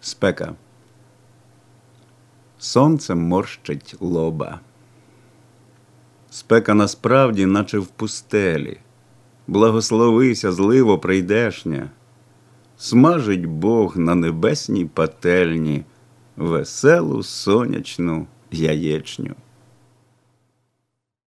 Спека. Сонце морщить лоба. Спека насправді, наче в пустелі. Благословися, зливо прийдешня. Смажить Бог на небесній пательні веселу сонячну яєчню.